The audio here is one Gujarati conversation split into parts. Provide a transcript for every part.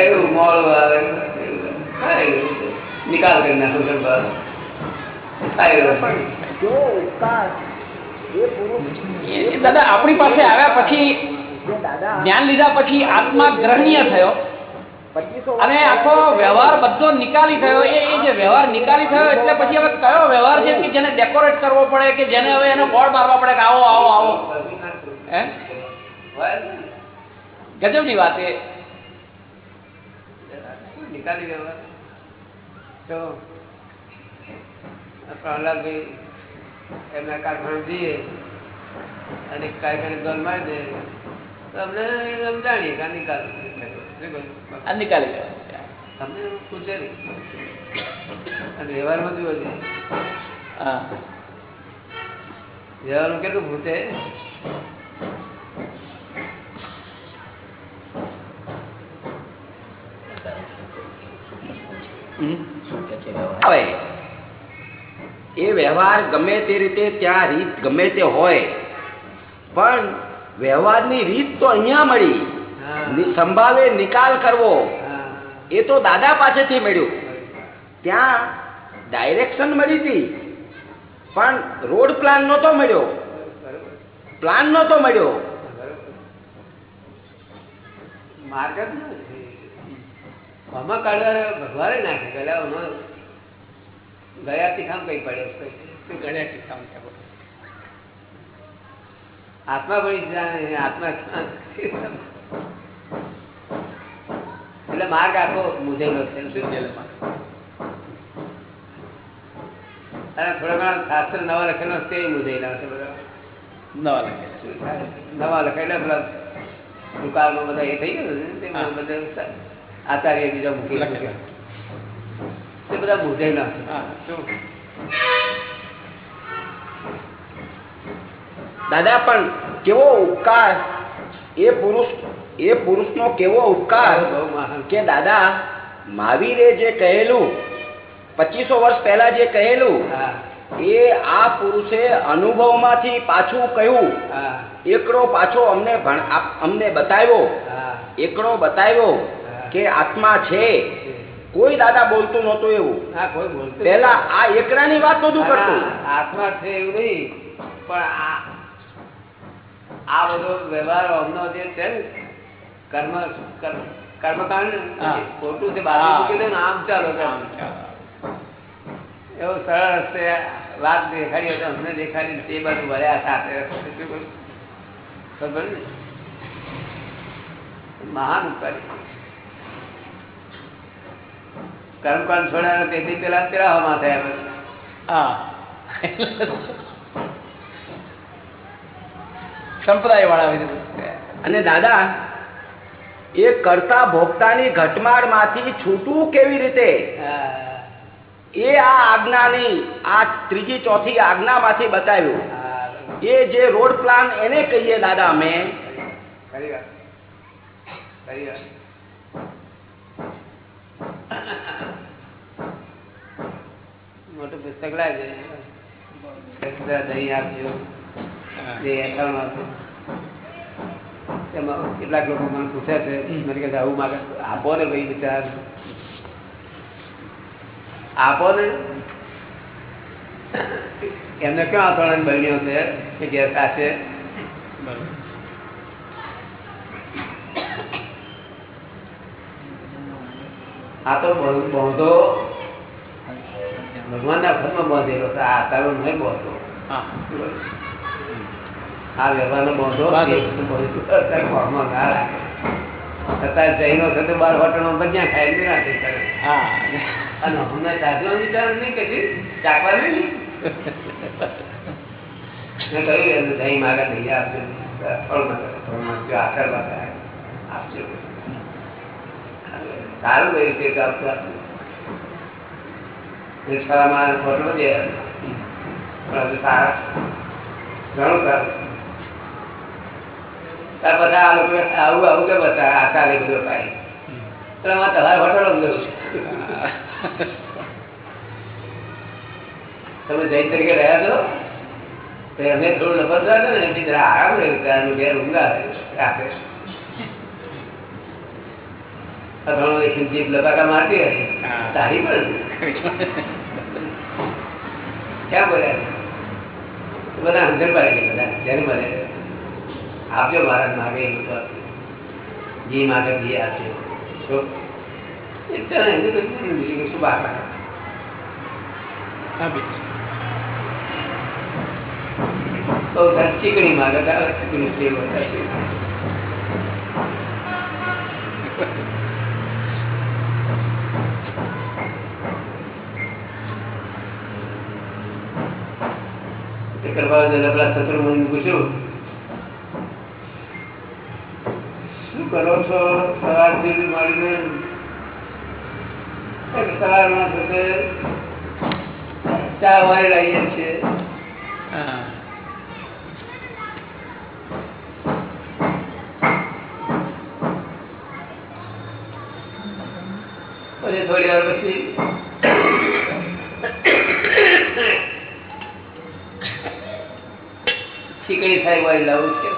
એવું મોડું આવે. નિકાલ કરી નાખો દાદા આપણી પાસે આવ્યા પછી જ્ઞાન લીધા પછી આત્મા ગ્રહણીય થયો. અને આખો વ્યવહાર બધો નિકાલી થયો. એ એ જે વ્યવહાર નિકાલી થયો એટલે પછી હવે કયો વ્યવહાર છે? કે જેને ડેકોરેટ કરવો પડે કે જેને હવે એનો બોર્ડ મારવા પડે કે આવો આવો આવો. હે? ગજબની વાત એ. નિકાલી દેવા. તો પ્રહલાદભાઈ એમના કારખાને જઈએ અને કારખાને ગોલ મારી દે. તો અમને એમ જાણીએ કે નિકાલ આ નિકાલી દેવા તમને પૂછે નહીં. વ્યવહારમાં જુઓ છે. હા. વ્યવહારમાં કેટલું પૂછે? આવે એ વ્યવહાર ગમે તે રીતે ત્યાં રીત ગમે તે હોય પણ વ્યવહારની રીત તો અહીંયા મળી. સંભાવે નિકાલ કરવો એ તો દાદા પાસેથી મળ્યું. ત્યાં ડાયરેક્શન મળી હતી પણ રોડ પ્લાન નહોતો મળ્યો. પ્લાન નહોતો મળ્યો. માર્ગ જ આમાં કાઢવા ભગવાને નાખે પેલા આમાં ગયા તીખામ કઈ પડે ગયા થયો. આત્મા ભણી જાણે આત્મા એટલે માર્ગ આખો મૂંઝેલો છે શું? અને થોડા ઘણા શાસ્ત્ર નવા લખેલો તે મૂંઝેલા છે બધા નવા લખેલા. નવા લખેલા પેલા દુકાળમાં બધા એ થઈ ગયું ને તેમાં બધા આચાર્ય બીજા મૂકી તે બધા મૂંઝેલા છે દાદા પણ કેવો ઉપકાર? એ પુરુષ એ પુરુષનો કેવો ઉપકાર? કે દાદા મહાવીરે જે કહેલું પચીસો વર્ષ પહેલા જે કહેલું હા. એ આ પુરુષે અનુભવમાંથી પાછું કહ્યું. હા. એકડો પાછો અમને ભણ અમને બતાવ્યો. હા. એકડો બતાવ્યો. કે આત્મા છે. કોઈ દાદા બોલતું નહોતું એવું. પેલા કોઈ બોલતું પહેલા આ એકડાની વાત નહોતું કરતું. આત્મા છે એવું નહીં. પણ આ આ બધો વ્યવહાર અમનો જે છે ને કર્મ કર્મ- કર્મકાંડ ખોટું છે બાજુ મૂકી દે ને આમ ચાલો એવો સરળ રસ્તે વાત દેખાડી હતી અમને દેખાડી તે બાજુ ભર્યા સાથે? ખબર ને મહાન ઉપકારી કર્મકાંડ છોડ્યા તેથી પેલા પેલા થયા. હા. સંપ્રદાય વાળા અને દાદા એ કરતા ભોગતાની ઘટમાળમાંથી છૂટવું કેવી રીતે? એ આ આજ્ઞાની આ ત્રીજી ચોથી આજ્ઞામાંથી બતાવ્યું. એ જે રોડ પ્લાન એને કહીએ દાદા અમે. ખરી વાત. ખરી વાત. મોટું પુસ્તક લાવજે દહીં આપજો. કેટલાક લોકો મને પૂછે છે મને કહે આવું માગે આપો ને ભાઈ વિચાર. આપો ને. એમને કયો આંતરણ બન્યો છે કે ઘેર સાચે આ તો બોંધો ભગવાનના ઘરમાં બાંધેલો આ તારો નહીં બોંધો. આ વ્યવહારનો બોંધો ઘરમાં ના રાખે. અત્યારે જૈનો છે તો બાર હોટલમાં બધા ખાય નહીં રાખે કરે. અને હમણાં સાધુનો વિચાર નહીં કે ચાકવા નહીં મેં કહ્યું એમને દહીં માગે દહીં આપજો. ફળ માગે ફળ માગજો આશીર્વાદ થાય. આપજો. સારું કે આપજો આપજો. રિક્ષામાં ફોટો સારા ઘણું સારું આ લોકો આવું આવું કે બધું તમારે તમે જૈન તરીકે રહ્યા છો? તો એમને થોડું નફરત રાખે ને એમની જરા આરામ રહ્યું ત્યારનું ઘેર ઊંઘા રાખે. રાતે એક જીભ લપાકા મારતી હોય તારી પણ. ક્યાં બોલ્યા બધા હંધર પડે છે બધા જેને મળે આપજો મહારાજ માગે એવું તો. ઘી માગે ઘી આપજો તો એ ચાલે એને બીજું કશું બહાર બહુ સારી ચીકણી માગે ચીકણી સેવ શત્રુમુનિને પૂછ્યું શું કરો છો સવારથી મળીને સવારમાં તે ચા વાળી લાવીએ છીએ વાળી લાવું છે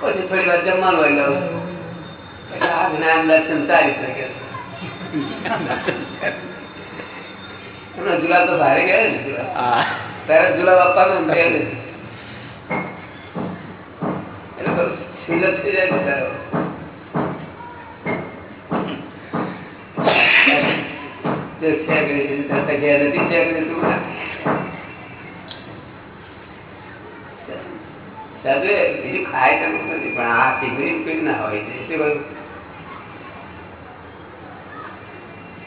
પછી થોડી વાર જમવાનું વાળી લાવું એટલે આ જ્ઞાન દર્શન સારી શકે તો ભારે ગયા ને આપવાનો નથી એટલે બધું સુલભ થઈ જાય તારો. જો છે નથી છે કરી તું ના. સાધુ એ બીજું ખાય તેમ નથી, પણ આ પીણ ના હોય છે, શું કહ્યું?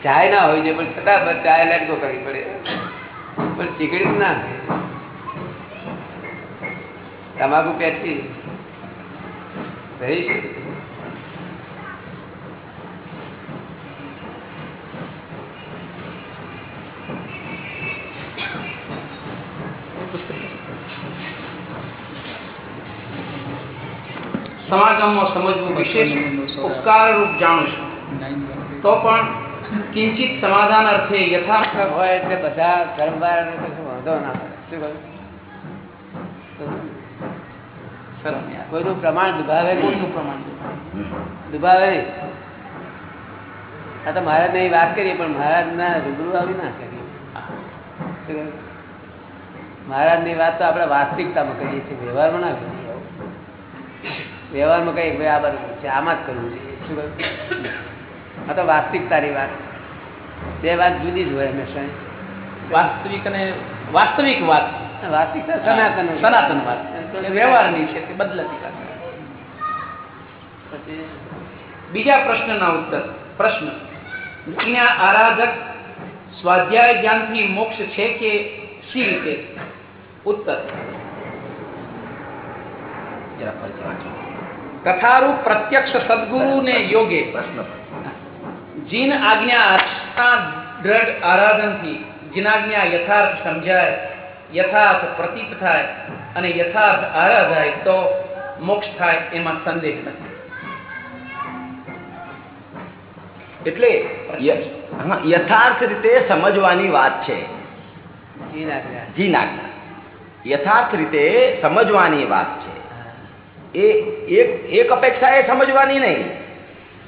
ચાય ના હોય છે, પણ છતાં ચાય લેટકો કરવી પડે. પણ ચીકણી ના તમાકુ પેટથી રહી છે સમાગમમાં સમજવું વિશેષ ઉપકાર રૂપ જાણું છું. તો પણ કિંચિત સમાધાન અર્થે યથાર્થ હોય એટલે બધા કશું વાંધો ના પડે શું. કોઈનું પ્રમાણ દુભાવે કોઈનું પ્રમાણ દુભાવે આ તો મહારાજની વાત કરીએ પણ મહારાજ ના રૂબરૂ આવી ના કરીએ મહારાજની મહારાજની વાત તો આપણે વાસ્તવિકતામાં કરીએ છીએ વ્યવહારમાં ના કરીએ. વ્યવહારમાં કઈ ભાઈ આ બધું છે આમાં જ કરવું છે શું કહ્યું? આ તો વાસ્તવિકતાની વાત. બે વાત જુદી જ હોય હંમેશા. વાસ્તવિક અને વાસ્તવિક વાત. વાસ્તવિકતા સનાતન સનાતન વાત. વ્યવહારની છે તે બદલાતી વાત. પછી? બીજા પ્રશ્નના ઉત્તર પ્રશ્ન. જ્ઞા આરાધક સ્વાધ્યાય જ્ઞાનથી મોક્ષ છે કે શી રીતે? ઉત્તર. જરા ફરીથી વાંચો. તથારૂપ પ્રત્યક્ષ સદગુરુને યોગે જીન આજ્ઞા આસ્થા દ્રઢ આરાધનથી જીનાજ્ઞા યથાર્થ સમજાય યથાર્થ પ્રતીત થાય અને યથાર્થ આરાધાય તો મોક્ષ થાય એમાં સંદેહ નથી એટલે યથાર્થ રીતે સમજવાની વાત છે. જી નાખ્યા જી નાજ્ઞા યથાર્થ રીતે સમજવાની વાત છે. એ એક એક અપેક્ષા એ સમજવાની નહીં.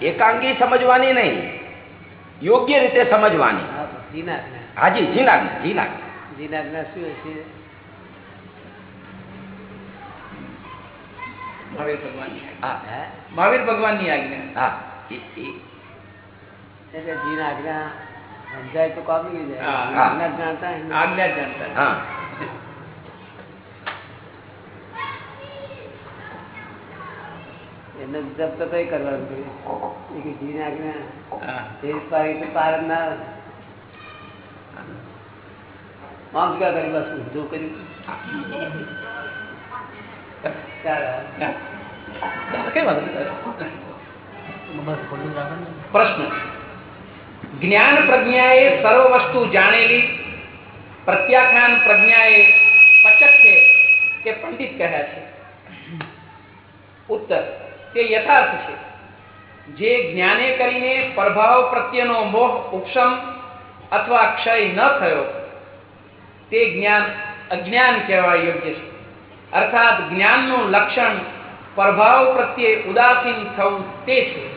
એકાંગી સમજવાની નહીં. યોગ્ય રીતે સમજવાની. હા જી નાખ્યા હાજી જી નાજ્ઞા જી નાજ્ઞા જી નાખ્યા શું હશે? મહાવીર ભગવાનની આજ્ઞા. હા. હે? મહાવીર ભગવાનની આજ્ઞા. હા એ- એ- એટલે જી નાખ્યા સમજાય તો કામ નીકળી જાય. હા. આજ્ઞા જાણતા હોય ને. આજ્ઞા જ જાણતા. હા એમને જપ તો કઈ કરવાનું જોઈએ ઘી નાખીને જી નાખ્યા તે પારી ના આમ શું કરી બસ ઊંધું કર્યું. પ્રશ્ન. જ્ઞાન પ્રજ્ઞાએ સર્વ વસ્તુ જાણેલી પ્રત્યાખ્યાન પ્રજ્ઞાએ પચક છે કે પંડિત કહ્યા છે? ઉત્તર. તે યથાર્થ છે. જે જ્ઞાને કરીને પ્રભાવ પ્રત્યેનો મોહ ઉપશમ અથવા ક્ષય ન થયો તે જ્ઞાન અજ્ઞાન કહેવાય યોગ્ય છે. અર્થાત જ્ઞાનનું લક્ષણ પ્રભાવ પ્રત્યે ઉદાસીન થવું તે છે.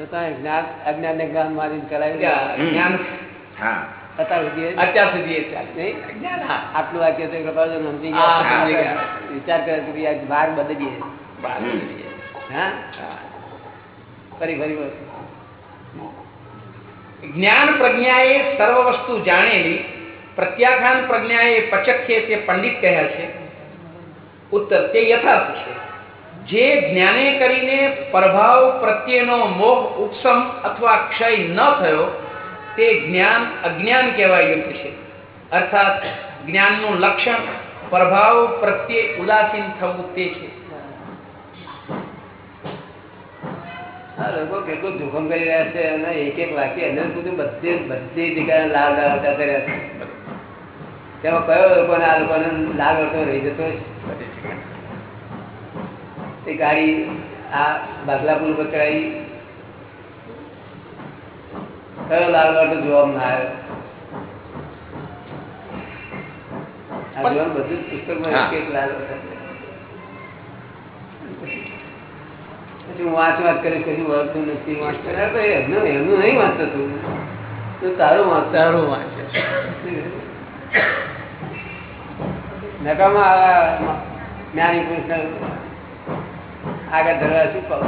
છતાં જ્ઞાન અજ્ઞાન ને જ્ઞાન મારીને કરાવી જ્ઞાન. હા. અત્યાર સુધી એ- અત્યાર સુધી એ ચાલે. નહીં? જ્ઞાન. હા આટલું વાક્ય તો કૃપાળુ સમજી ગયા વિચાર કરે કે ભાઈ બદલીએ. બહાર નીકળીએ. હા? હા. ફરી ફરી જ્ઞાન પ્રજ્ઞાએ સર્વ વસ્તુ જાણેલી પ્રત્યાખ્યાન પ્રજ્ઞાએ પચખ્ય તે પંડિત કહ્યા છે. ઉત્તર તે યથાર્થ છે. જે જ્ઞાને કરીને પ્રભાવ પ્રત્યેનો મોહ ઉપસમ અથવા ક્ષય ન થયો તે જ્ઞાન અજ્ઞાન કહેવાય યોગ્ય છે. અર્થાત જ્ઞાનનું લક્ષણ પ્રભાવ પ્રત્યે ઉદાસીન થવું તે છે. લોકો કેટલું જોખમ કરી રહ્યા છે અને એક એક વાક્ય અંદર સુધી બધે બધી જગ્યાએ આવતા રહ્યા છે. તેમાં કયો લોકોને આ લોકોને લાલ વળતો રહી જતો છે? તે ગાડી આ બાગલા પુલ પર ચડાવી કયો લાલ વળતો જોવા ના આવ્યો બધું જ પુસ્તકમાં એક એક લાલ પછી હું વાંચ વાત કરીશ કશું વળતું નથી વાંચ એમનું એમનું નહીં વાંચતો તું. તું તારું વાંચ. તારું વાંચે. નકામાં આવા જ્ઞાની પુરુષ આગળ ધરવા શું કહું?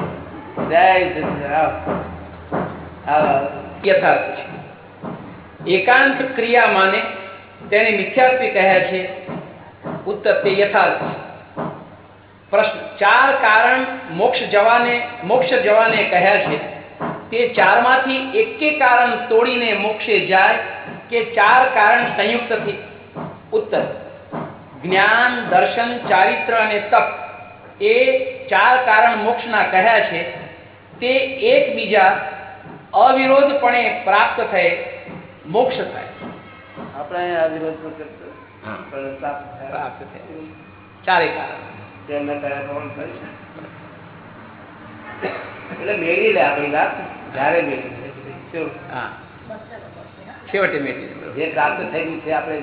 જય સચિદાનંદ. આવો. યથાર્થ છે. એકાંત ક્રિયા માને તેને મિથ્યાત્વી કહે છે. ઉત્તર તે યથાર્થ છે. પ્રશ્ન, ચાર કારણ મોક્ષ જવાને મોક્ષ જવાને કહ્યા છે. તે ચારમાંથી એકે કારણ તોડીને મોક્ષે જાય કે ચાર કારણ સંયુક્તથી? ઉત્તર, જ્ઞાન, દર્શન, ચારિત્ર અને તપ એ ચાર કારણ મોક્ષના કહ્યા છે. તે એકબીજા અવિરોધપણે પ્રાપ્ત થાય મોક્ષ થાય. આપણે અવિરોધ પણ. પણ પ્રાપ્ત થાય. ચારે કારણ. એટલે મેળવી લે આપણી વાત. જ્યારે મેળવી હા. છેવટે મેળવી જે પ્રાપ્ત થયેલું છે આપણે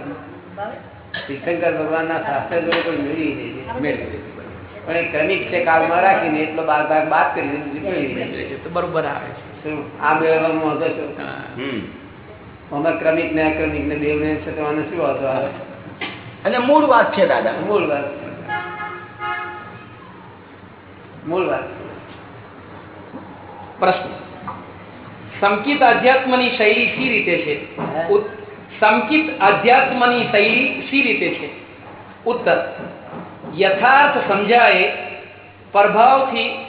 તીર્થંકર ભગવાનના શાસ્ત્ર જોડે કોઈ મેળવી મેળવી. પણ એ ક્રમિક છે કાળમાં રાખીને એટલો બાર ભાગ બાદ કરી મેળવી તો બરોબર આવે છે? આ મેળવવામાં વાંધો શું હા. ક્રમિક ને અક્રમિક ને બેવને છે તો શું વાંધો આવે? અને મૂળ વાત છે દાદા. મૂળ વાત મૂળ વાત પ્રશ્ન. સંકિત અધ્યાત્મની શૈલી સી રીતે છે? સંકિત અધ્યાત્મ અધ્યાત્મની શૈલી સી રીતે છે? ઉત્તર. યથાર્થ સમજાય પ્રભાવથી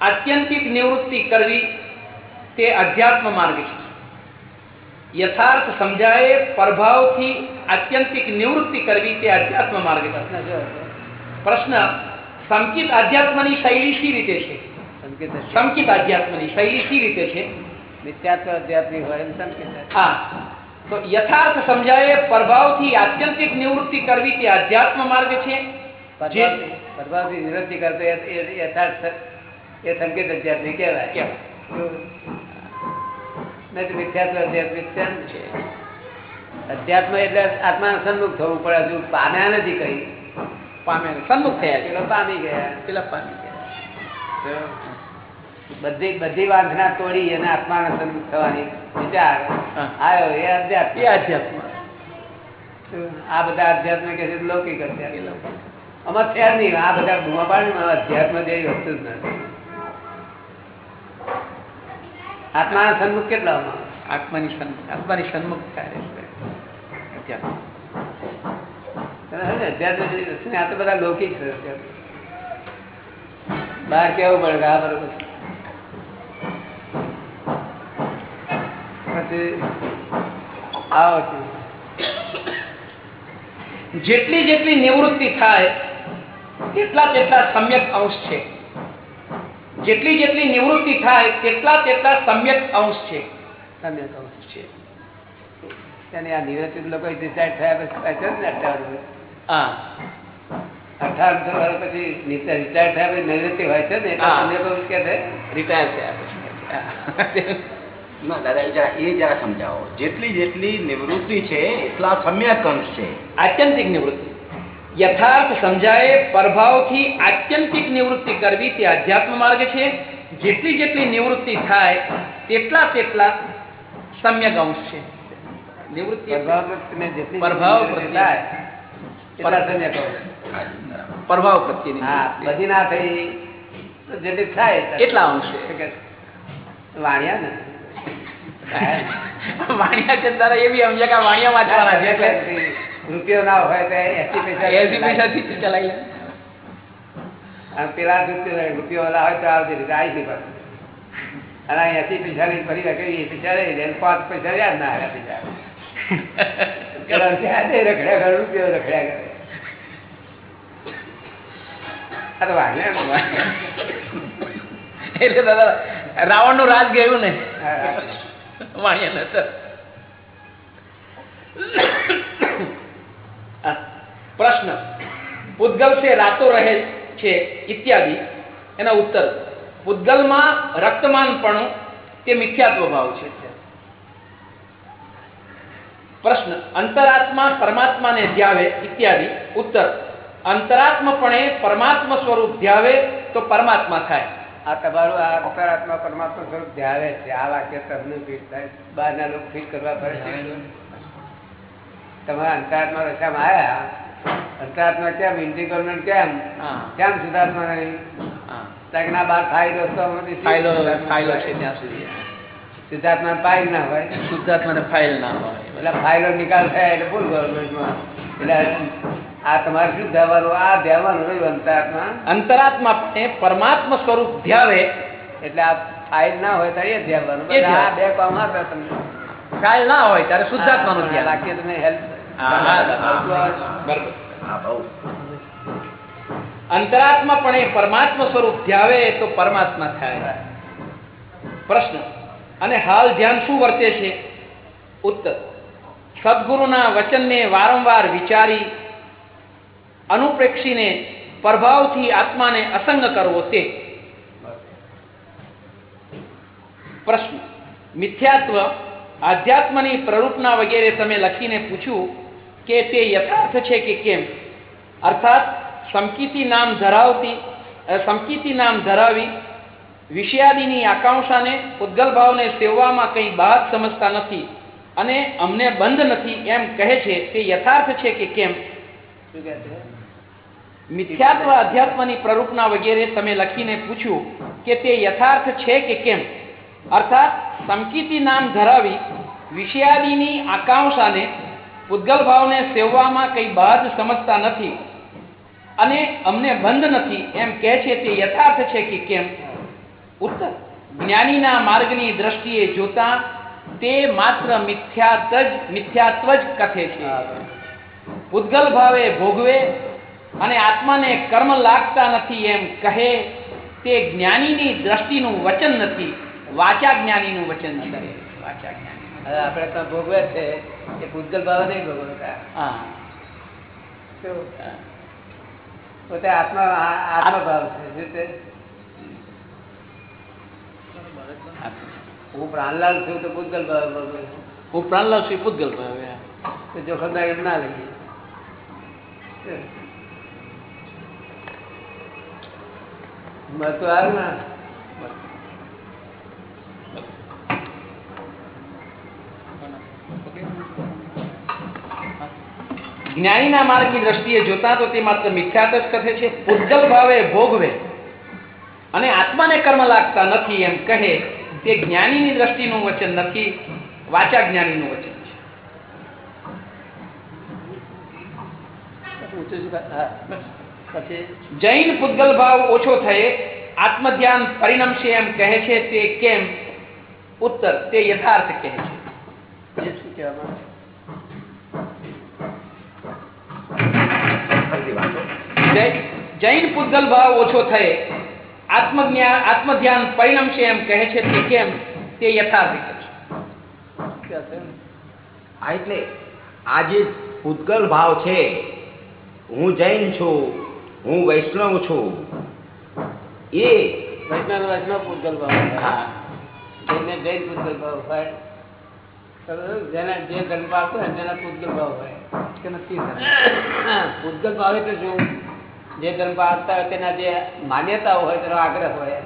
આત્યંતિક નિવૃત્તિ કરવી તે અધ્યાત્મ માર્ગ છે. યથાર્થ સમજાય પ્રભાવથી આત્યંતિક નિવૃત્તિ કરવી તે અધ્યાત્મ માર્ગ છે. પ્રશ્ન શું સંકિત અધ્યાત્મની શૈલી સી રીતે છે? સંકેત અધ્યાત્મની શૈલી સી રીતે છે? નિત્યાત્વ અધ્યાત્મિક હોય એમ હા. તો યથાર્થ સમજાય પ્રભાવથી આત્યંતિક નિવૃત્તિ કરવી તે અધ્યાત્મ માર્ગ છે? જે પ્રભાવથી પ્રભાવથી નિવૃત્તિ કરતો એ- એ- યથાર્થ એ સંકેત અધ્યાત્મિક કહેવાય. કહેવાય. નહીં તો મિથ્યાત્વ અધ્યાત્મિક છે. અધ્યાત્મ એટલે આત્મા સન્મુખ થવું પડે હજુ પામ્યા નથી કઈ. પામે સન્મુખ થયા પેલા પામી ગયા. પેલા પામી ગયા. બધી બધી વાંધના તોડી અને આત્મા સન્મુખ થવાની વિચાર. આવ્યો. એ અધ્યાત્મ. એ અધ્યાત્મ. આ બધા અધ્યાત્મ કે છે લૌકિક અધ્યાત્મ. અમારે જ નહીં. આ બધા બુમા પાડી અધ્યાત્મ જેવી વસ્તુ જ નથી. આત્માના સન્મુખ કેટલા આત્માની સન્મુખ આત્માની સન્મુખ થાય છે અધ્યાત્મ તને સમજે? અધ્યાત્મ જેવી વસ્તુ નહીં. આ તો બધા લૌકિક છે અધ્યાત્મ. બહાર કેવું પડે કે આ બરોબર પછી આવો છે. જેટલી જેટલી નિવૃત્તિ થાય તેટલા તેટલા સમ્યક અંશ છે જેટલી જેટલી નિવૃત્તિ થાય તેટલા તેટલા સમ્યક અંશ છે. સમ્યક અંશ છે. તેને આ નિવૃત્તિ લોકો ડિસાઇડ થયા પછી પાછળ ને અઠાવન હા. અઠાવન વર્ષ પછી રિટાયર થયા પછી નિવૃત્તિ હોય છે ને એટલે હા. તમને કે છે? રિટાયર થયા પછી ના દાદા એ જરા એ જરા સમજાવો. જેટલી જેટલી નિવૃત્તિ છે એટલા સમ્યક અંશ છે. આત્યંતિક નિવૃત્તિ. યથાર્થ સમજાય પ્રભાવથી આત્યંતિક નિવૃત્તિ કરવી તે અધ્યાત્મ માર્ગ છે જેટલી જેટલી નિવૃત્તિ થાય તેટલા તેટલા સમ્યક અંશ છે નિવૃત્તિ પ્રભાવ જેટલી પ્રભાવ નિવૃત્તિ. બધી ના થઈ જેટલી થાય એટલા અંશ છે? વાણિયા ને. વાણિયા છે તારા એ બી સમજે કે વાણિયા વાંચવાના છે એટલે રૂપિયો ના હોય તો એસી પૈસા એસી પૈસાથી ચલાવી લે. અને પેલા રૂપિયો રૂપિયો વાળા હોય તો આવતી રીતે આવી નહીં પાછું અને એસી પૈસા ની ફરી વખત એ પૈસા રહી જાય પાંચ પૈસા યાદ ના આવ્યા પૈસા. રખડ્યા કરે રૂપિયો રખડ્યા કરે. તો એટલે દાદા રાવણનું રાજ ગયું ને. વાણિયા નતર પ્રશ્ન. પૂતગલ છે રાતો રહે છે ઇત્યાદિ. એના ઉત્તર. પૂતગલમાં રક્તમાનપણું તે મિથ્યાત્વ ભાવ છે. પ્રશ્ન. અંતરાત્મા પરમાત્માને ધ્યાવે ઇત્યાદિ. ઉત્તર. અંતરાત્મપણે પરમાત્મા સ્વરૂપ ધ્યાવે તો પરમાત્મા થાય. આ તમારું આ અંતરાત્મા પરમાત્મા સ્વરૂપ ધ્યાવે છે. આ વાક્ય તમને ફીટ થાય. બહારના લોકો ફીટ કરવા પડે છે. તમારા અંતરાત્મા રસામાં આવ્યા અંતરાત્મા કેમ? ઇન્ટિગ્રલ કેમ? હા. કેમ સુધાર્થમાં નહીં ત્યાં ના બાર શુદ્ધાત્મા ફાઇલો છે ત્યાં સુધી. સિદ્ધાર્થમાં ફાઇલ ના હોય. શુદ્ધાત્માને ફાઇલ ના હોય. એટલે ફાઇલો નિકાલ થાય એટલે ભૂલ ગવર્મેન્ટમાં એટલે આ તમારે શું ધ્યાવાનું આ ધ્યાવાનું રહ્યું અંતરાત્મા. અંતરાત્મા પણ પરમાત્મા સ્વરૂપ ધ્યાવે. એટલે આ ફાઇલ ના હોય ત્યારે એ ધ્યાવાનું. આ બે કામ તમને ફાઇલ ના હોય ત્યારે શુદ્ધાત્માનું ધ્યાન. રાખીએ તમે હેલ્પ અંતરાત્મા પણ એ પરમાત્મા સ્વરૂપ ધ્યાવે તો પરમાત્મા થાય. પ્રશ્ન. અને હાલ ધ્યાન શું વર્તે છે? ઉત્તર. સદગુરુના વચનને વારંવાર વિચારી અનુપ્રેક્ષીને પ્રભાવથી આત્માને અસંગ કરવો તે. પ્રશ્ન. મિથ્યાત્વ આધ્યાત્મની પ્રરૂપના વગેરે તમે લખીને પૂછ્યું કે તે યથાર્થ છે કે કેમ? અર્થાત, સમકીતિ નામ ધરાવતી સમકીતિ નામ ધરાવી વિષયાદિની આકાંક્ષાને ઉદ્ગલ ભાવને સેવવામાં કંઈ બાદ સમજતા નથી અને અમને બંધ નથી એમ કહે છે તે યથાર્થ છે કે કેમ? શું કહે છે? મિથ્યાત્વ અધ્યાત્મની પ્રરૂપના વગેરે તમે લખીને પૂછ્યું કે તે યથાર્થ છે કે કેમ? અર્થાત સમકીતી નામ ધરાવી વિષયાદિની આકાંક્ષાને ઉદ્ગલ ભાવને સેવવામાં કંઈ બાદ સમજતા નથી અને અમને બંધ નથી એમ કહે છે તે યથાર્થ છે કે કેમ? ઉત્તર જ્ઞાનીના માર્ગની દ્રષ્ટિએ જોતા તે માત્ર મિથ્યાત જ મિથ્યાત્વ જ કથે છે. પૂતગલ ભાવે ભોગવે અને આત્માને કર્મ લાગતા નથી એમ કહે તે જ્ઞાનીની દ્રષ્ટિનું વચન નથી. વાચા જ્ઞાનીનું વચન કરે વાચા જ્ઞાની આપણે તો ભોગવે છે. એ ભૂતગલ ભાવ નહીં ભોગવતા. હા? પોતે આત્મા આત્મભાવ છે. હું પ્રાણલાલ છું તો ભૂતગલ ભાવ ભોગવે હું પ્રાણલાલ છું ભૂતગલ ભાવે જોખમદારી ના લઈએ. શું? મળતું આવ્યું ને જ્ઞાનીના દ્રષ્ટિએ જોતા તો તે માત્ર મિથ્યાત જ કથે છે પૂતગલ ભાવે ભોગવે અને આત્માને કર્મ લાગતા નથી એમ કહે, તે જ્ઞાનીની દ્રષ્ટિનું વચન નથી, વાચા જ્ઞાનીનું વચન છે ઊંચું શું કહે? હા, બસ. પછી જૈન પૂતગલ ભાવ ઓછો થયે આત્મધ્યાન પરિણમશે એમ કહે છે તે કેમ ઉત્તર તે યથાર્થ કહે છે એ શું કહેવામાં ફરીથી વાંચો જૈ- જૈન પૂતગલ ભાવ ઓછો થયે આત્મજ્ઞાન આત્મધ્યાન પરિણમશે એમ કહે છે તે કેમ તે યથાર્થ કહે છે કહે છે આ એટલે આ જે પૂતગલ ભાવ છે હું જૈન છું હું વૈષ્ણવ છું. એ વૈષ્ણવ વૈષ્ણવ પૂતગલ ભાવ હોય. જૈન પૂતગલ ભાવ હોય જેને જે ધર્મ આપતો હોય ને તેના પૂતગલ ભાવ હોય. કે નથી પૂતગલ ભાવ એટલે શું? જે ધર્મ આપતા હોય તેના જે માન્યતાઓ હોય તેનો આગ્રહ હોય.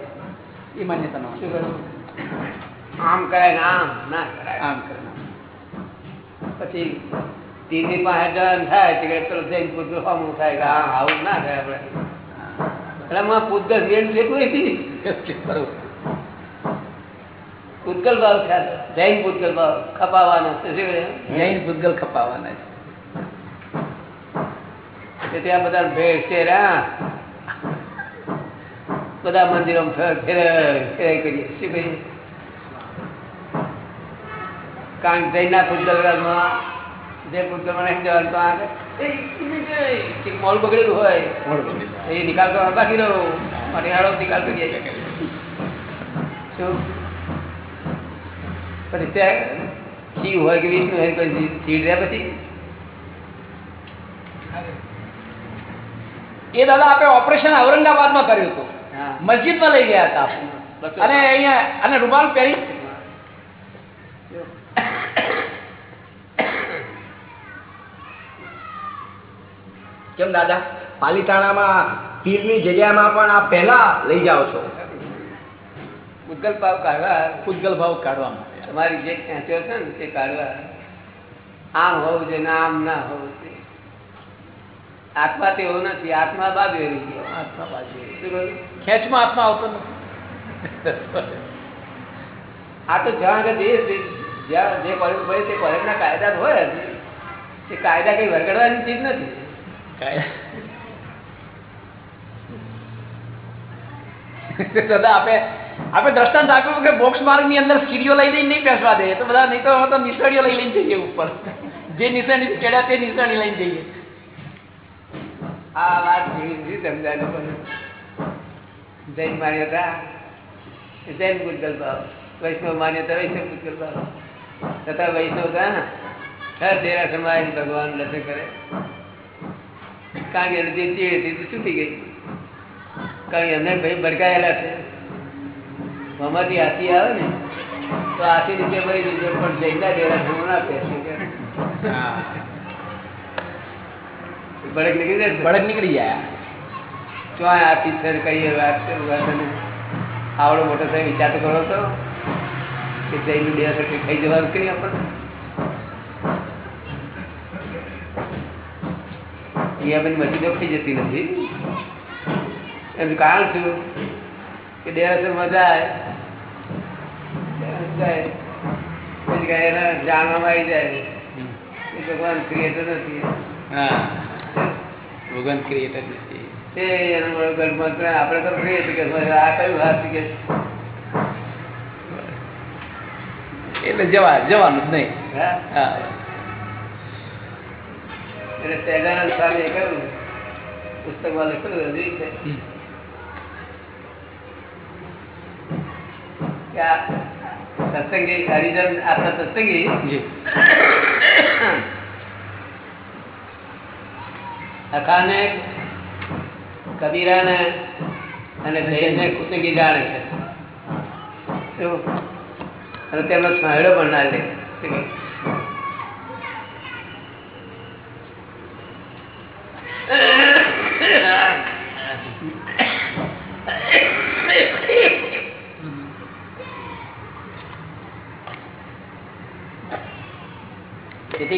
એ માન્યતા નો શું કરવું આમ કરાય ને આમ ના કરાય. આમ કરે પછી તીરની પાસે જવાનું થાય તે પેલો જઈને પૂછું હમ થાય કે હા આવું ના થાય આપણે. એટલે માં પૂતગલ રેડ લેતું હતી પૂતગલ ભાવ ખ્યાલ જૈન પૂતગલ ભાવ ખપાવાનો? જૈન પૂતગલ ખપાવાના છે. ત્યાં બધા ભેળ છે બધા મંદિરો ફેર ફેરાઈ કરીએ. શું કહીએ? કારણ કે જૈનના પૂતગલમાં જે મુસલમાન તો આગળ મોલ બગડેલું હોય. એ નિકાલ કરવા બાકી રહ્યો. માટે હાડો નિકાલ કરીએ શું? પછી ત્યાં શિવ હોય કે વિષ્ણુ હોય પછી સીડ રહ્યા પછી? એ દાદા આપણે ઓપરેશન ઔરંગાબાદમાં કર્યું હતું. મસ્જિદમાં લઈ ગયા હતા. અને અહીંયા અને રૂમાલ પહેરી કેમ દાદા? પાલિતાણામાં પીરની જગ્યામાં પણ આ પહેલા લઈ જાઓ છો. ઉદ્ગલ ભાવ કાઢવા ભૂતગલ ભાવ કાઢવા માટે. તમારી જે ખેંચ્યો છે ને તે કાઢવા. આમ હોવું જોઈએ ને આમ ના હોવું જોઈએ. આત્મા તેવો નથી આત્મા બાજુ વેરી ગયો. આત્મા બાજુ ખેંચમાં આત્મા આવતો નથી. આ તો જ્યાં આગળ જે જે- જ્યાં જે કોલેજ હોય તે કોલેજના કાયદા હોય. તે કાયદા કઈ વરગડવાની ચીજ નથી. દાદા આપે આપણે દ્રષ્ટાંત આપ્યું કે બોક્સ માર્ગની અંદર સીડીઓ લઈ લઈને નહીં બેસવા દે. તો બધા નહીં તો અમે લઈ લઈને જઈએ ઉપર. જે નિસરણી ચડ્યા તે નિસરણી લઈને જઈએ. આ વાત કેવી સમજાય જૈન માન્યતા. જૈન પૂતગલ ભાવ વૈષ્ણવ માન્યતા વૈષ્ણવ પૂતગલ ભાવ તથા વૈષ્ણવ હતા ને? હર તેરા સમાજ ભગવાન લસે કરે. કારણ કે જે ચીડ હતી છૂટી ગઈ. કારણ કે એમને ભાઈ ભડકાયેલા છે. મમાથી હાથી આવે ને તો હાથી રીતે મરી દીધો પણ જૈનના ડેરા સમૂહ ના ભડક નીકળી જાય ભડક નીકળી જાય. ચોય હાથી ને કઈ વાત આવડો મોટો થાય વિચાર તો કરો તો. કે જઈને ડેરા ખાઈ જવાનું કરી આપણને? બધી મસ્જિદો ખાઈ જતી નથી. એનું કારણ શું કે દેરાસરમાં જાય. જાય. એના જાણવામાં આવી જાય એ ભગવાન ક્રિએટર નથી. હા. ભગવાન ક્રિએટર નથી. એ એનો બરોબર મંત્ર આપણે તો છીએ કે આ કયું હાથ કે? એટલે જવા જવાનું જ નહીં. હા? હા. એટલે સહેજાનંદ સ્વામીએ કહ્યું પુસ્તકમાં લખેલું હજી છે કે આ સત્સંગી હરિજન આપણા સત્સંગી? અખાને કબીરાને અને જૈનને કુસંગી જાણે છે. અને તેમનો સ્મહેડો પણ ના લે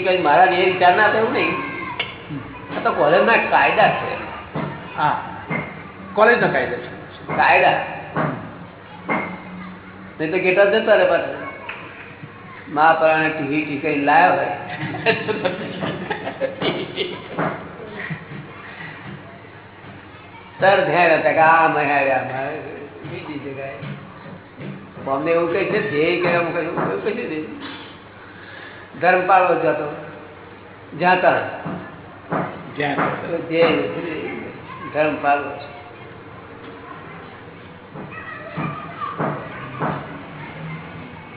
કહ્યું? કઈ મારા એ વિચાર ના થયું નહીં. આ તો કોલેજના કાયદા છે. હા. કોલેજનો કાયદા છે. કાયદા. નહીં તો ગેટા જતા રહે પાછા. મા પ્રાણે ટીવી ટીકઈ લાવ્યો હોય તર ધ્યાન હતા કે આ મહાડ્યા બીજી જગ્યાએ. અમને એવું કહે છે ધ્યેય કે અમુક એવું કશું નહીં ધર્મ પાળવો જતો જ્યાં ત્યાં જ્યાં ધર્મ પાળવો છે.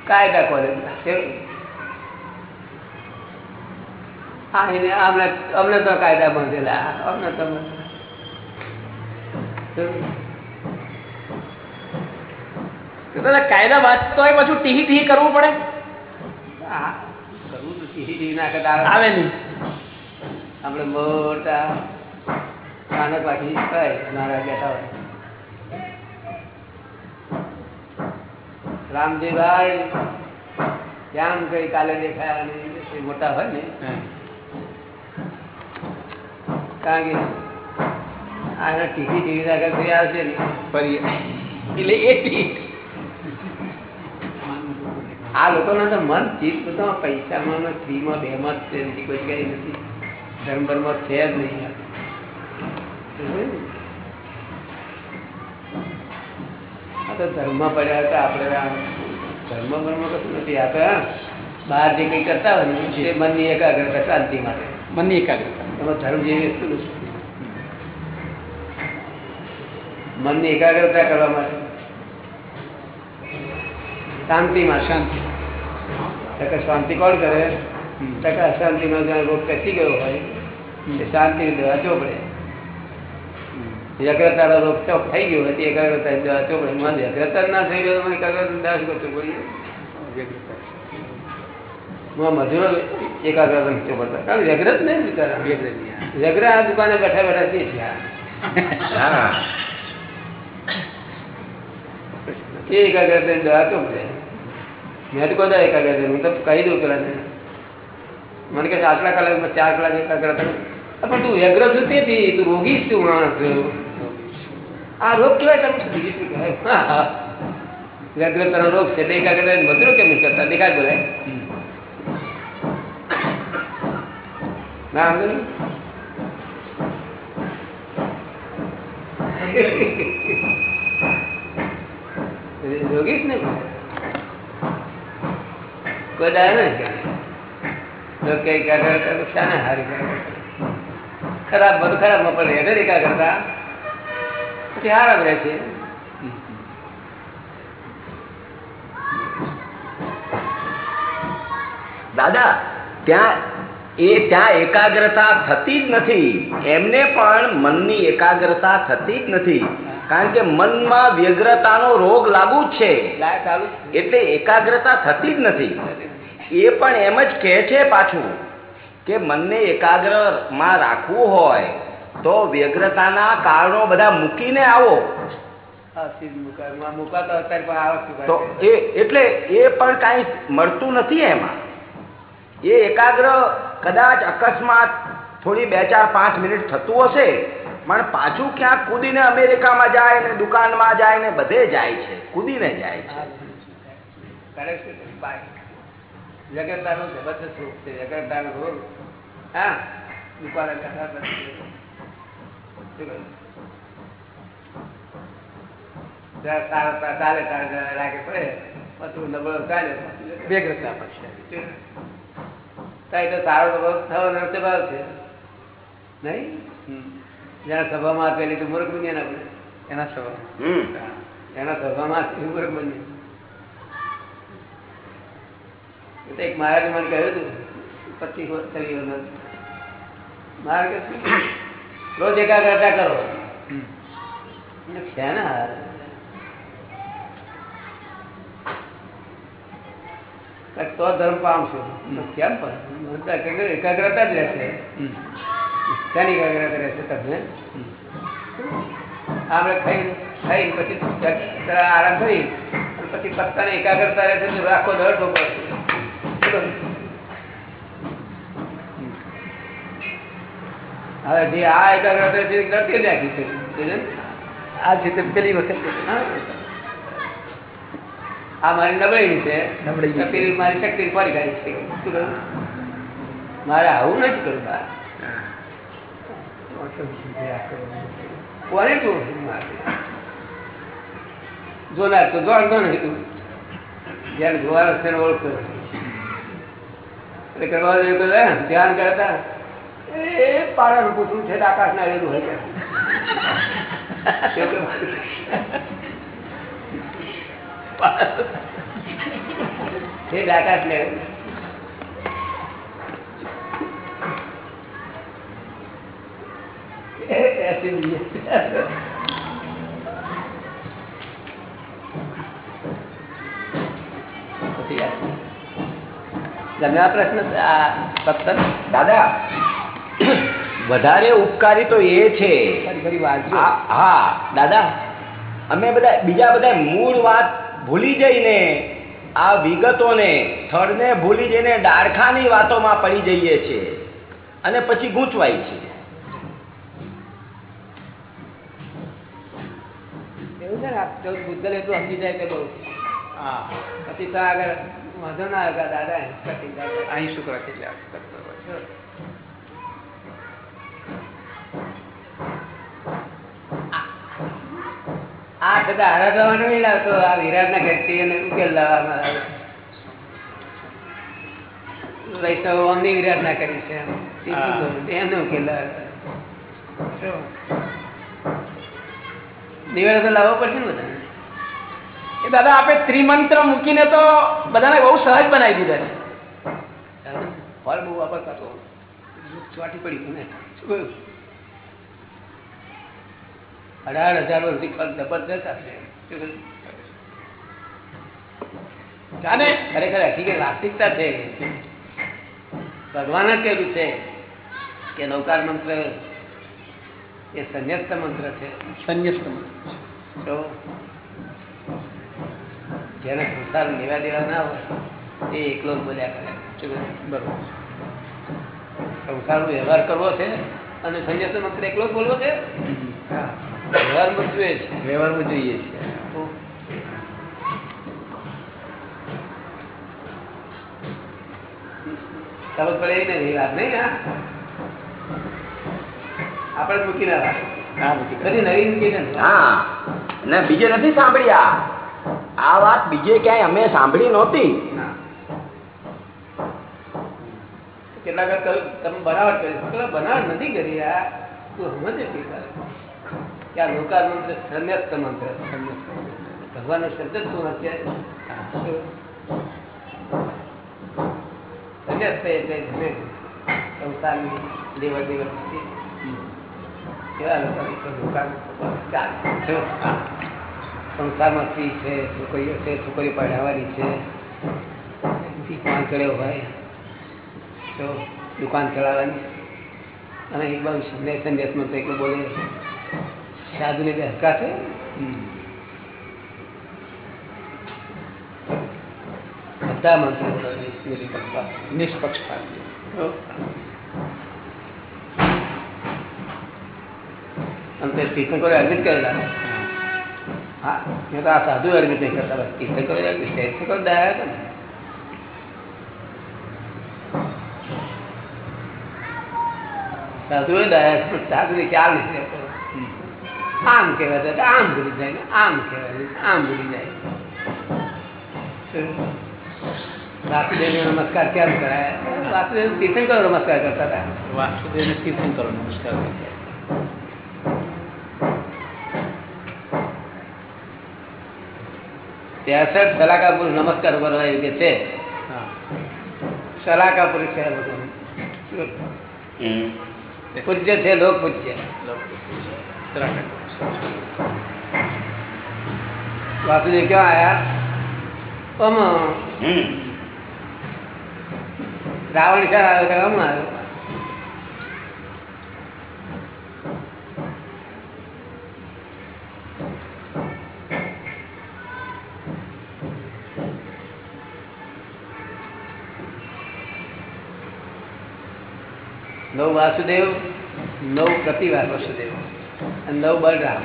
કાયદા એને અમને અમને તો કાયદા બાંધેલા. અમને તો કાયદા વાંચતો હોય પાછું ટીહી ટીહી કરવું પડે? ના કરતા આવે નહીં આપણે મોટા કાનક પાછી મારા બેઠા હોય. રામજીભાઈ ત્યાં કઈ કાલે દેખાયા મોટા હોય ને કારણ કે આના ટીવી ટીવી ના કોઈ આવશે ને ફરી. એટલે એ ટીક. આ લોકોના તો મન ચિત્ત બધા પૈસામાં થ્રીમાં બે માં જ છે બીજી કોઈ કઈ નથી. ધર્મ ધર્મ છે જ નહીં આ. તો ધર્મ પડ્યા હતા આપણે ધર્મ ધર્મ કશું નથી. આ તો બહાર જે કંઈ કરતા હોય ને તે મનની એકાગ્રતા શાંતિ માટે. મનની એકાગ્રતા. એમાં ધર્મ જેવી વસ્તુ નથી. મનની એકાગ્રતા કરવા માટે. શાંતિમાં. શાંતિ. ટકા શાંતિ કોણ કરે ટકા અશાંતિનો જ્યાં રોગ પેસી ગયો હોય એ શાંતિ દવા ચોપડે વ્યગ્રતાનો રોગ ચોક થઈ ગયો હોય તે એકાગ્રતા દવા ચોપડે મને વ્યગ્રતા જ ના થઈ ગયો તો મને એકાગ્રતા દવા શું કરતો બોલીએ હું મજૂરો એકાગ્રતા ચોપડતા કારણ કે વ્યગ્રત નહીં બિચારા વ્યગ્ર આ દુકાને બેઠા બેઠા છીએ છીએ હા એ એકાગ્રતા દવા ચોપડે મેં તો કોદા એકાગ્રતા હું તો કહી દઉં પેલા મને કહે આટલા કલાક ચાર કલાક એકાગ્રતા અ પણ તું વ્યગ્ર છું તેથી તું રોગી જ છું માણસ. આ રોગ કેવાય તમે બીજું શું કહેવાય? રોગ છે, એટલે એકાગ્રતા મજૂરો કેમ કરતા? દેખાય બોલાય. ના, વાંધો નહીં. રોગીશ ને હારી ખરાબ, બધું ખરાબમાં પડે એટલે એકાગ્રતા પછી આરામ રહે છે દાદા, ત્યાં એ ત્યાં એકાગ્રતા થતી જ નથી. એમને પણ મનની એકાગ્રતા થતી જ નથી. કારણ કે મનમાં વ્યગ્રતાનો રોગ લાગુ જ છે. એટલે એકાગ્રતા થતી જ નથી. એ પણ એમ જ કહે છે પાછું કે મનને એકાગ્રમાં રાખવું હોય તો વ્યગ્રતાના કારણો બધા મૂકીને આવો. તો એ એટલે એ પણ કાંઈ મળતું નથી એમાં. એ એકાગ્ર કદાચ અકસ્માત થોડી બે ચાર પાંચ મિનિટ થતું હશે પણ પાછું ક્યાંક કૂદીને અમેરિકામાં જાય ને દુકાનમાં જાય ને બધે જાય છે, કૂદીને જાય છે? બાય. જબરદસ્ત રોગ છે વ્યગ્રતાનો રોગ હા, દુકાને ચાલે તારે લાગે પડે. પછી નબળો ચાલે વ્યગ્રતા પડશે તાઈ તો સારો નબળો થવાનો સ્વભાવ છે. નહીં? જ્યાં સભામાં આપેલી તો મૂર્ખ બન્યા ને આપણે? એના સભા એના સભામાં મૂર્ખ બન્યા. એક મહારાજ મને કહ્યું હતું પચીસ વર્ષ થઈ ગયું મહારાજ રોજ એકાગ્રતા કરો. છે ને તો ધર્મ પામશો. કેમ પણ એકાગ્રતા જ રહેશે. શાની વગેરે રહેશે તમને આપણે ખાઈ ખાઈ પછી આરામ કરી પછી પત્તાને એકાગ્રતા રહેશે આખો દર ઠોકો હવે જે આ એકાગ્રતા છે એ નાખી છે. આ છે તે પેલી વખત આ મારી નબળી છે. નબળાઈ પેલી મારી શક્તિ ફરી ગઈ છે. મારે આવું નથી કરવું. કોને કરવા ધ્યાન કરતા એ પાડાનું પૂછવું છે. આકાશ ના રેલું હોય આકાશ ને તમે આ પ્રશ્ન દાદા વધારે ઉપકારી તો એ છે. હા દાદા અમે બધા બીજા બધા મૂળ વાત ભૂલી જઈને આ વિગતોને થળને ભૂલી જઈને ડારખાની વાતોમાં પડી જઈએ છીએ. અને પછી ગૂંચવાય છીએ ને ચૌદ એટલું સમજી જાય કે બહુ. હા. પછી તો આગળ વાંધો ના આવે દાદા અહીં શુક્ર કેટલા આ છતાં હારા થવાનું નહીં લાવતો આ વિરાટ ના ઘરથી એને ઉકેલ લાવવામાં આવે. વૈષ્ણવ અમને વિરાટ ના કરી છે. એમને ઉકેલ લાવે. નિવેડો તો લાવવો પડશે ને બધા? એ દાદા આપણે ત્રિમંત્ર મૂકીને તો બધાને બહુ સહજ બનાવી દીધા છે. ફળ બહુ વાપરતા ચોટી પડી ને. શું કહ્યું? અઢાર હજાર વર્ષથી ફળ જબરજસ્ત આપશે જાને. ખરેખર હકીકત વાસ્તવિકતા છે. ભગવાન જ કહેલું છે કે નૌકાર મંત્ર એ સંન્યસ્ત મંત્ર છે. સંન્યસ્ત તો જેને સંસાર લેવા દેવા ના હોય એ એકલો બોલ્યા કરે? બરોબર. સંસારનો વ્યવહાર કરવો છે અને સંન્યસ્ત મંત્ર એકલો જ બોલવો છે? વ્યવહારમાં જોઈએ છે. વ્યવહારમાં જોઈએ છે. તો સમજ પડે એવી નથી વાત નહીં હા? આપણે મૂકી ના. બધી નવી મૂકી હા. ને બીજે નથી સાંભળ્યા. આ વાત બીજે ક્યાંય અમે સાંભળી નહોતી. કેટલાક તમે બનાવટ કરી. બનાવટ નથી કરી આ. તું સમજે કે આ લોકાર સંન્યસ્ત મંત્ર ભગવાનનો શબ્દ જ શું છે સંન્યસ્ત એટલે જેને સંસારની લેવડ દેવડ લોકો સંસારમાં ફી છે છોકરીઓ છે છોકરીઓ પઢાવવાની છે દુકાન ચડ્યો હોય તો દુકાન ચલાવવાની. અને એક બાજુ સંદેશ સંદેશમાં તો એકલું બોલે સાધુને બે છે? બધા મંત્રો નિષ્પક્ષપાત. નિષ્પક્ષપાત તો અને તે તીર્થંકરોએ અર્પિત કરેલા હા, મેં તો આ સાધુ અર્પિત નહીં કરતા બસ તીર્થંકરોએ અર્પિત તીર્થંકરો દયા હતા ને સાધુએ દયા પણ સાધુની ચાલ આમ કહેવાય તો આમ ભૂલી જાય આમ કહેવાય આમ ભૂલી જાય. નમસ્કાર કેમ કરાય? વાસુદેવ તીર્થંકરો નમસ્કાર કરતા હતા. વાસુદેવ તીર્થંકરો નમસ્કાર ત્રેસઠ સલાકા પુરુષ નમસ્કાર કરવા યોગ્ય છે. સલાકા પુરુષ છે પૂજ્ય છે લોક પૂજ્ય. વાસુદેવ ક્યાં આયા? રાવણ ક્યાં આવ્યો આમ આવ્યો? નવ વાસુદેવ, નવ પ્રતિ વાસુદેવ અને નવ બળરામ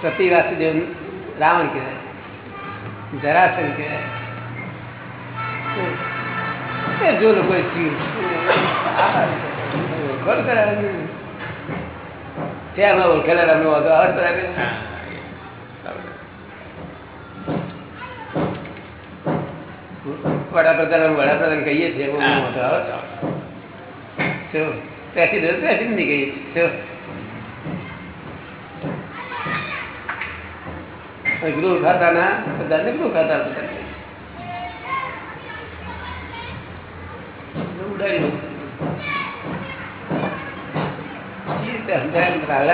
પ્રતિ વાસુદેવ રાવણ કહેવાય, જરાસન કહેવાય. જો લોકો ઓળખાણ કરાવે. છે. અમે વડાપ્રધાન વડાપ્રધાન કહીએ છીએ. વાંધો આવે. તો. શું પ્રેસિડેન્ટ પ્રેસિડેન્ટ નહીં કહીએ છીએ. શું હવે ગૃહ ખાતાના બધાને ગૃહ ખાતા બધાને.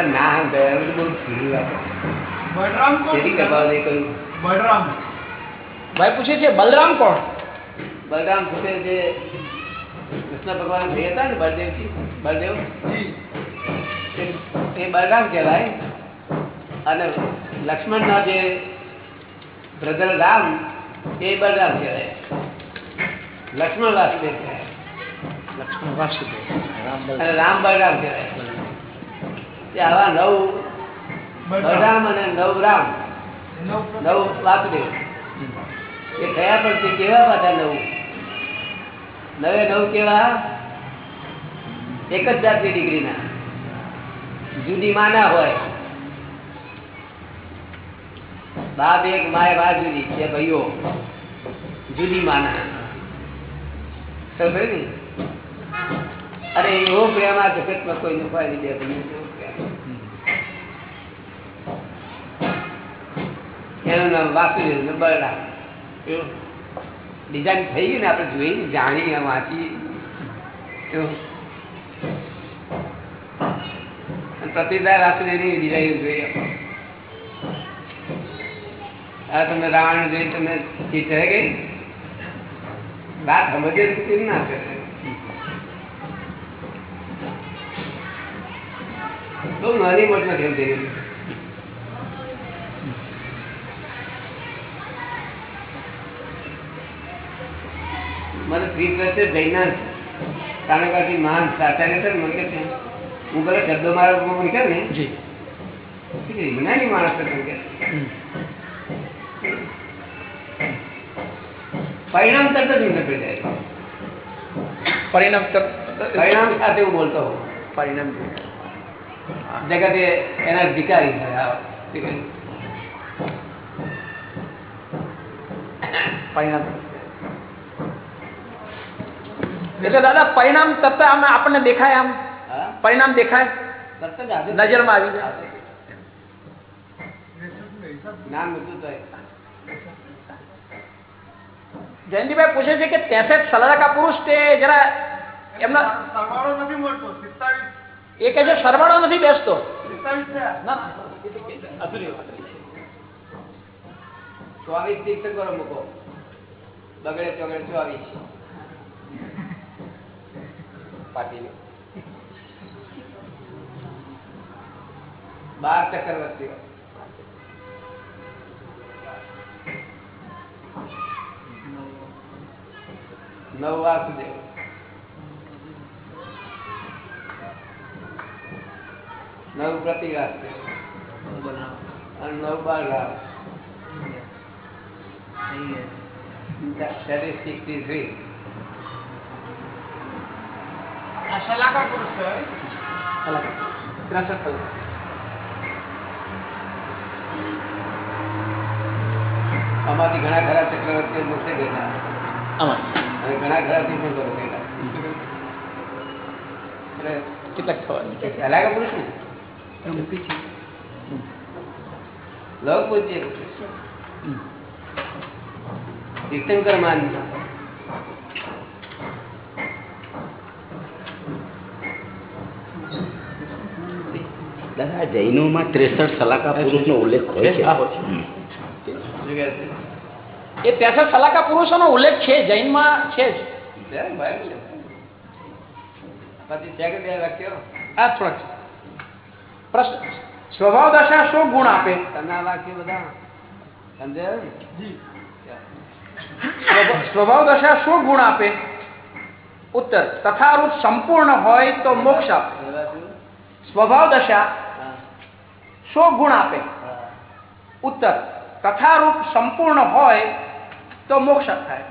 ને ના વાત છે. બલરામ કોણ બલરામ પૂછે છે બલરામ કોણ બલરામ પોતે જે કૃષ્ણ ભગવાન ભાઈ હતા ને બળદેવજી બળદેવ? એ તે કહેવાય. અને લક્ષ્મણના જે બ્રધર રામ એ બલરામ કહેવાય. લક્ષ્મણ વાસુદેવ કહેવાય. લક્ષ્મણ વાસુદેવ રામ અને રામ બલરામ કહેવાય. તે આવા નવ બળરામ અને નવ રામ નવ વાસુદેવ. એ થયા પણ તે કેવા પાછા નવ? નવે નવ કેવા? એક જ જાતની ડિગ્રીના. જુદી માના હોય. બાપ એક માય બા જુદી. છે ભાઈઓ. જુદી માના સમજ અરે એવો પ્રેમ આ જગતમાં કોઈ નું હોય નહીં બે ભાઈઓ એનું નામ વાસુદેવ ને કેવું? ડિઝાઇન થઈ ગઈ ને આપણે જોઈ ને જાણી વાંચી પ્રતિદાર અને એની ડિઝાઇન આપણે. આ તમે રાવણ જોઈ તમને ચિત્ત ગઈ વાત સમજે કેમ ના કરે? બહુ નાની મોટમાં નથી થઈ મને ત્રીસ વર્ષે જૈના કે મહાન સાચાર્ય છે મને કે હું બધા શબ્દો મારા મને કહે ને. જી. માણસ છે. પરિણામ તરત જ પડી જાય પરિણામ પરિણામ સાથે હું બોલતો હોઉં. પરિણામ જગતે એના ભિકારી પરિણામ. એટલે દાદા પરિણામ તરત આમ આપણને દેખાય આમ. પરિણામ દેખાય. નજરમાં આવી જાય. જયંતિભાઈ પૂછે છે કે તેસઠ સલાકા પુરુષ તે જરા એમના સરવાળો નથી મળતો સિત્તાવીસ. એ કે છે સરવાળો નથી બેસતો. ચોવીસ શિક્ષકો મૂકો. બગડે ચોગડે ચોવીસ. પાટીને બાર ચક્રવર્તીઓ નવ વાસુદેવ. નવ પ્રતિવાસુદેવ અને નવ બાલરામ. that is 63 શલાકા પુરુષ કહેવાય સલાહકાર ત્રેસઠ. આમાંથી ઘણા ખરા ચક્રવર્તીઓ મોક્ષે ગયેલા આમાં અને ઘણા ખરા તીર્થંકરો ગયેલા એટલે કેટલાક થવાની સલાહકાર પુરુષ ને લોક પૂજ્ય. તીર્થંકર માન દાદા જૈનોમાં ત્રેસઠ સલાકા પુરુષનો ઉલ્લેખ હોય છે. એ ત્રેસઠ સલાકા પુરુષોનો ઉલ્લેખ છે જૈનમાં છે જ. પ્રશ્ન સ્વભાવ દશા શું ગુણ આપે? તને વાક્યો બધા સમજાય સ્વભાવ- સ્વભાવ દશા શું ગુણ આપે? ઉત્તર તથારૂપ સંપૂર્ણ હોય તો મોક્ષ આપે. સ્વભાવ દશા શું ગુણ આપે. ઉત્તર કથારૂપ સંપૂર્ણ હોય તો મોક્ષ થાય.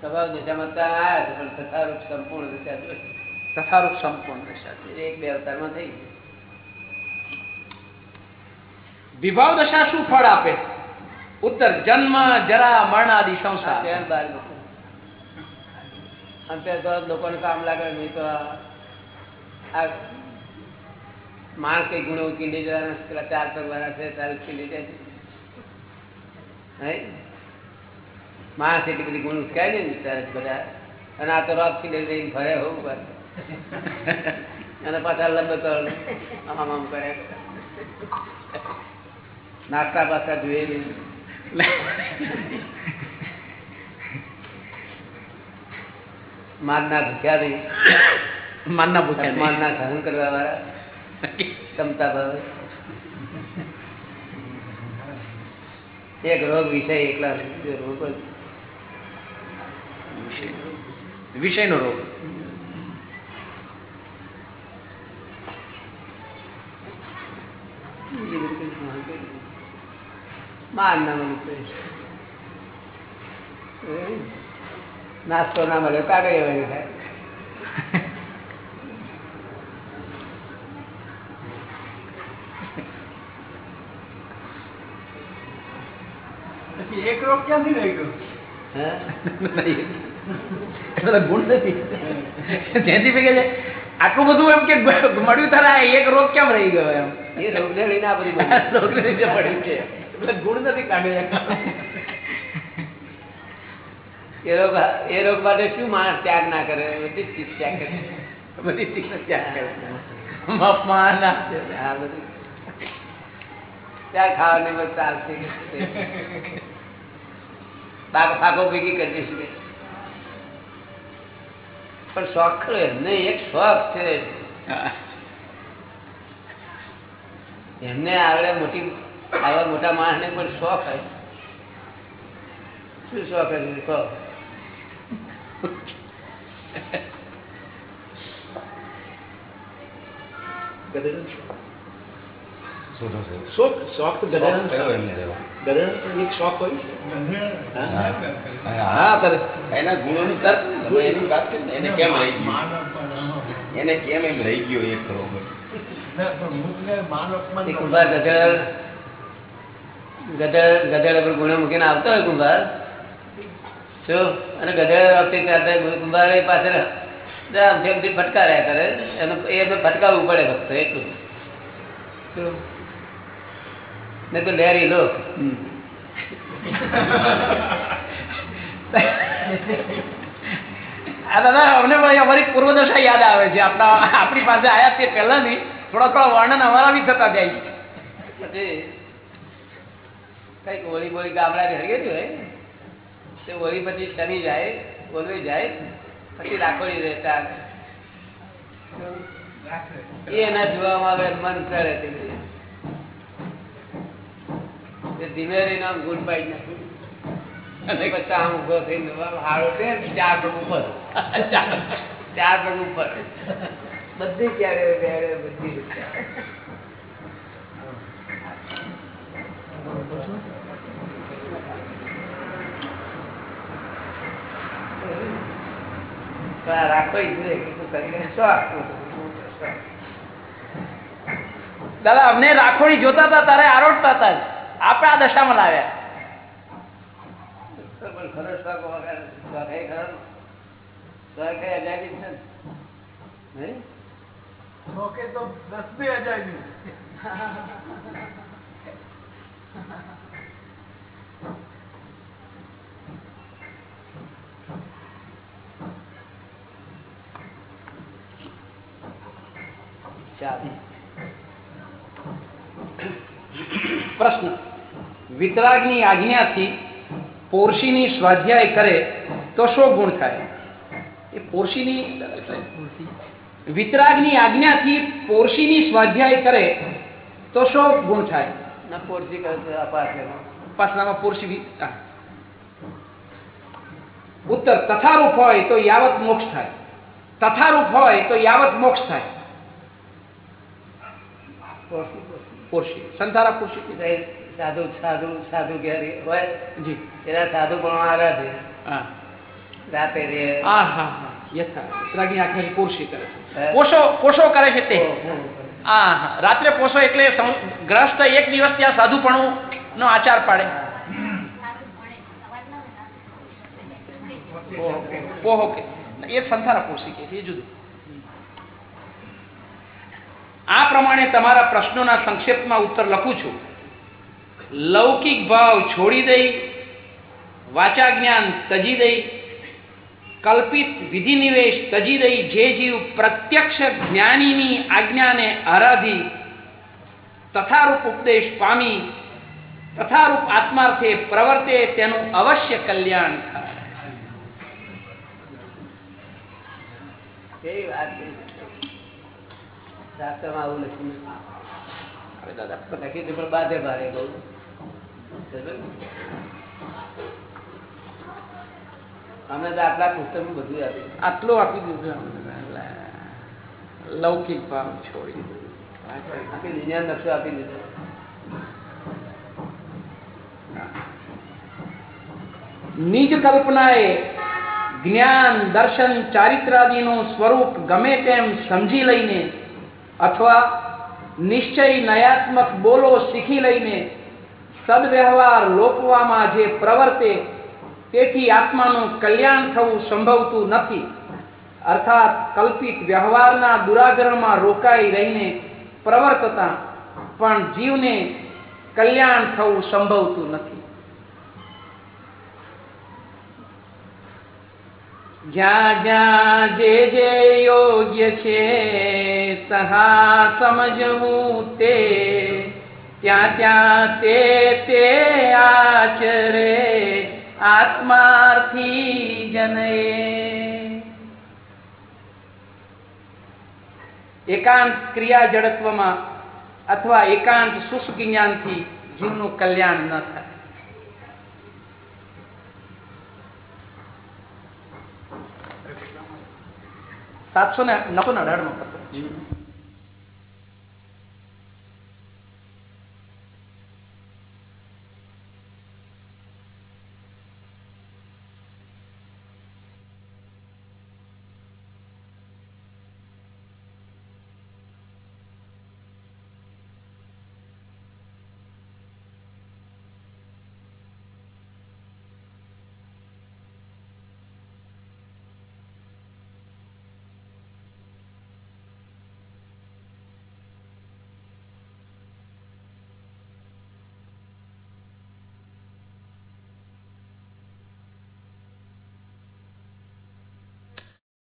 સ્વભાવ દિશામાં ત્યાં પણ તથારૂપ સંપૂર્ણ દિશા જોઈ. સંપૂર્ણ દશા એક બે અવતારમાં થઈ વિભાવ દશા શું ફળ આપે? ઉત્તર જન્મ જરા મરણ આદિ સંસાર. અંતે તો લોકોને કામ લાગે નહીં તો આ માણસ કઈ ગુણો ઉકેલી જવાના પેલા ચાર પગવાના છે ચાર ઉકેલી જાય માણસ એટલી બધી ગુણ ઉચકાય ને ત્યારે બધા. અને આ તો રોગથી લઈને ભરે હોવું પાછું. અને પાછા લંબ કરો આમ આમ કરે. નાસ્તા પાસ્તા જોઈએ નહીં માનના ભૂખ્યા નહીં. માનના ભૂખ્યા માનના સહન કરવા વાળા ક્ષમતા ભાવે. એક રોગ વિષય એકલા રોગ વિષયનો રોગ. માન ના. નાસ્તો ના મળ્યો કાગળ રોગ ક્યાંથી રહી ગયો? હે? નહીં. એ બધા ગુણ નથી. જેથી ભેગે છે આટલું બધું એમ કે મળ્યું તારા એક રોગ કેમ રહી ગયો એમ? એ રોગને લઈને આ બધું. રોગને લઈને પડ્યું છે. એટલે ગુણ નથી કાઢ્યો એ રોગ એ રોગ માટે શું માણસ ત્યાગ ના કરે? બધી જ ચીજ ત્યાગ કરે. બધી ચીજ ત્યાગ કરે. મફમાં ના આ બધું. ત્યાં ખાવાની બસ ચાલશે પાક પાકો ભેગી કરી દઈશું કે. પણ શોખ ખરો એમને એક શોખ છે. એમને આવડે મોટી આવા મોટા માણસને પણ શોખ હોય. શું શોખ હશે કહો? શોખ. શોખ તો ગધેડાનો ગધેડાનો એક શોખ હોય છે? હા. કરે. એના ગુણોનું તર્ક એની વાત કરી ને એને કેમ રહી ગયું? એને કેમ એમ રહી ગયો એક રોગ એ કુંભાર ગધેડ ગધેડ ગધેડ પર ગુણે મૂકીને આવતો હોય કુંભાર. શું? અને ગધેડ વખતે કુંભાર એ પાસે આમથી ફટકાર્યા કરે. એનું એ ફટકાવવું પડે ફક્ત એટલું. શું? નહીં તો લેરી લો. આ દાદા આપણા પાસે આયા તે પહેલાની થોડા થોડા વર્ણન અમારા બી થતા જાય કંઈક હોળી બોળી ગામડાની હરગેલી હોય તે હોળી પછી શનિ જાય બોલવી જાય, પછી રાખોડી રહેતા. એ એના જોવામાં આવે મન તે ધીમે છે ચાર ઉપર. ચાર ઉપર. બધી ક્યારે ક્યારે બધી રાખો? દાદા, અમને રાખોડી જોતા હતા, તારે આરોટતા હતા. આપણે આ દશામાં લાવ્યા. પણ ખરો શોખ વગર શોખ એ ખરો ને? શોખ એ અજાયબી જ છે ને? નહીં? ઓકે તો દસ બી અજાયબી ચાલો. પ્રશ્ન વિતરાગની આજ્ઞાથી પોરશીની સ્વાધ્યાય કરે તો શો ગુણ થાય? એ પોરશીની વિતરાગની આજ્ઞાથી પોરશીની સ્વાધ્યાય કરે તો શો ગુણ થાય. ઉપાસનામાં પોરશી ઉત્તર તથારૂપ હોય તો યાવત મોક્ષ થાય. તથારૂપ હોય તો યાવત મોક્ષ થાય. પોરશી સંતારા પોરશી. સાધુ સાધુ સાધુ ઘેરી હોય. જી. એના સાધુ પણ આરાધે રાતે રે આ હા હા. રાત્રે પોષો એટલે ગ્રસ્ત એક દિવસ ત્યાં સાધુપણું નો આચાર પાડે. પોહો કે એ સંથારા પોષી કે એ જુદું. આ પ્રમાણે તમારા પ્રશ્નોના સંક્ષેપમાં ઉત્તર લખું છું. લૌકિક ભાવ છોડી દઈ વાચા જ્ઞાન તજી દઈ કલ્પિત વિધિ નિવેશ તજી દઈ જે જીવ પ્રત્યક્ષ જ્ઞાનીની આજ્ઞાને આરાધી તથારૂપ ઉપદેશ પામી તથારૂપ આત્માર્થે પ્રવર્તે તેનું અવશ્ય કલ્યાણ થાય. દાદા. લખી પણ બાધે ભારે બહુ. અમે તો આટલા પુસ્તક બધું આપ્યું આટલું આપી દીધું લૌકિક ભાવ છોડી દીધું. આખી દુનિયા નકશો આપી દીધો નિજ કલ્પનાએ જ્ઞાન દર્શન ચારિત્રાદિનું સ્વરૂપ ગમે તેમ સમજી લઈને અથવા નિશ્ચય નયાત્મક બોલો શીખી લઈને સદવ્યવહાર લોપવામાં જે પ્રવર્તે તેથી આત્માનું કલ્યાણ થવું સંભવતું નથી. અર્થાત કલ્પિત વ્યવહારના દુરાગ્રહમાં રોકાઈ રહીને પ્રવર્તતા પણ જીવને કલ્યાણ થવું સંભવતું નથી. જ્યાં જ્યાં જે જે યોગ્ય છે તહા સમજવું તે ત્યાં ત્યાં તે તે આચરે આત્માર્થી જનએ. એકાંત ક્રિયા જડત્વમાં અથવા એકાંત શુષ્ક જ્ઞાનથી જીવનું કલ્યાણ ન થાય. સાતસો ને નવસો ને અઢારનો પત્ર.